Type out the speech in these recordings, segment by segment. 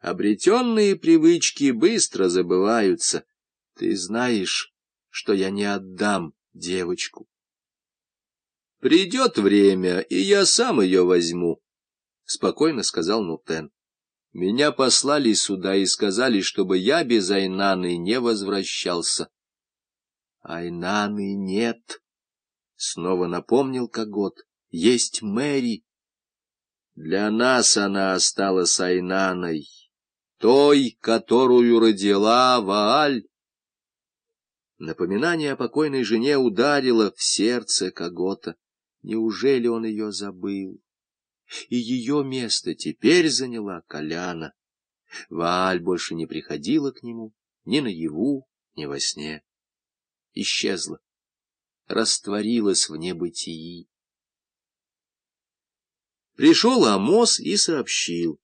Обретенные привычки быстро забываются. Ты знаешь, что я не отдам девочку. Придет время, и я сам ее возьму, — спокойно сказал Нутен. Меня послали сюда и сказали, чтобы я без Айнаны не возвращался. Айнаны нет, — снова напомнил Когот. Есть Мэри. Для нас она осталась Айнаной, той, которую родила Вааль. Напоминание о покойной жене ударило в сердце Когота. Неужели он ее забыл? И ее место теперь заняла Коляна. Вааль больше не приходила к нему ни наяву, ни во сне. Исчезла, растворилась в небытии. Пришел Амос и сообщил.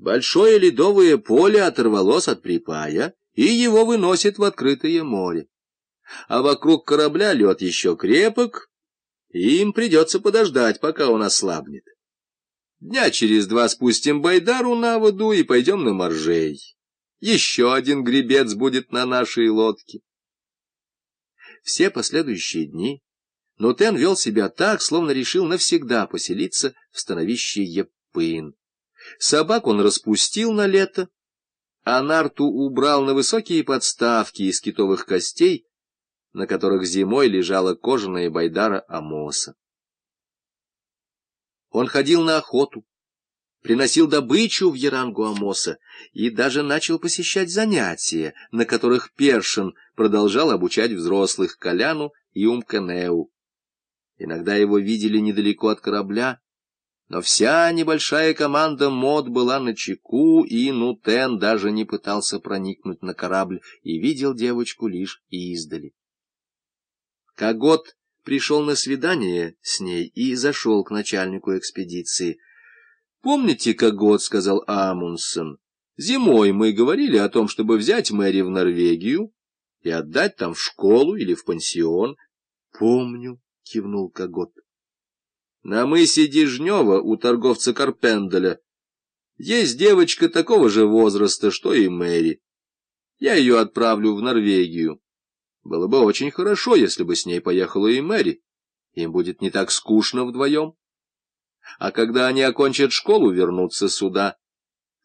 Большое ледовое поле оторвалось от припая, и его выносит в открытое море. А вокруг корабля лед еще крепок, и им придется подождать, пока он ослабнет. Дня через два спустим Байдару на воду и пойдем на моржей. Еще один гребец будет на нашей лодке. Все последующие дни но Тен вел себя так, словно решил навсегда поселиться в становище Епын. Собак он распустил на лето, а нарту убрал на высокие подставки из китовых костей, на которых зимой лежала кожаная байдара Амоса. Он ходил на охоту, приносил добычу в Ярангу Амоса и даже начал посещать занятия, на которых Першин продолжал обучать взрослых Коляну и Умканеу. Иногда его видели недалеко от корабля, но вся небольшая команда мод была на чеку, и Нутен даже не пытался проникнуть на корабль и видел девочку лишь издали. Когот пришел на свидание с ней и зашел к начальнику экспедиции. «Помните, Когот, — сказал Амундсен, — зимой мы говорили о том, чтобы взять Мэри в Норвегию и отдать там в школу или в пансион?» «Помню», — кивнул Когот. На мысе Дежнева у торговца Карпенделя есть девочка такого же возраста, что и Мэри. Я ее отправлю в Норвегию. Было бы очень хорошо, если бы с ней поехала и Мэри. Им будет не так скучно вдвоем. А когда они окончат школу, вернутся сюда.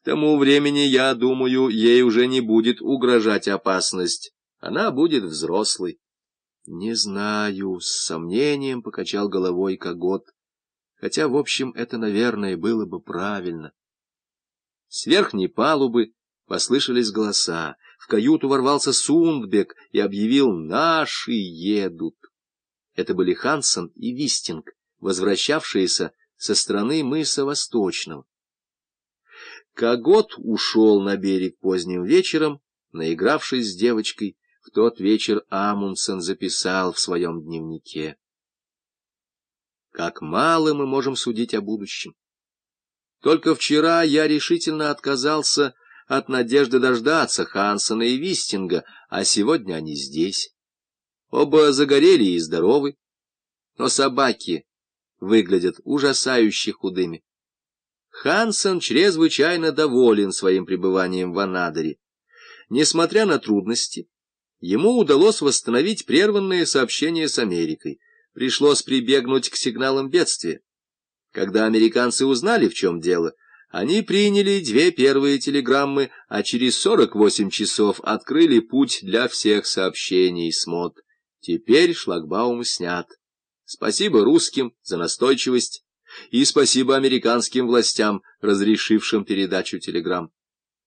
К тому времени, я думаю, ей уже не будет угрожать опасность. Она будет взрослой. — Не знаю, — с сомнением покачал головой Когот, хотя, в общем, это, наверное, было бы правильно. С верхней палубы послышались голоса. В каюту ворвался Сундбек и объявил «Наши едут». Это были Хансен и Вистинг, возвращавшиеся со стороны мыса Восточного. Когот ушел на берег поздним вечером, наигравшись с девочкой, в тот вечер Амундсен записал в своем дневнике. Как мало мы можем судить о будущем. Только вчера я решительно отказался от надежды дождаться Хансона и Вистинга, а сегодня они здесь. Оба загорели и здоровы, но собаки выглядят ужасающе худыми. Хансен чрезвычайно доволен своим пребыванием в Анадыре. Несмотря на трудности, ему удалось восстановить прерванные сообщения с Америкой. Пришлось прибегнуть к сигналам бедствия. Когда американцы узнали, в чем дело, они приняли две первые телеграммы, а через 48 часов открыли путь для всех сообщений с МОД. Теперь шлагбаум снят. Спасибо русским за настойчивость и спасибо американским властям, разрешившим передачу телеграмм.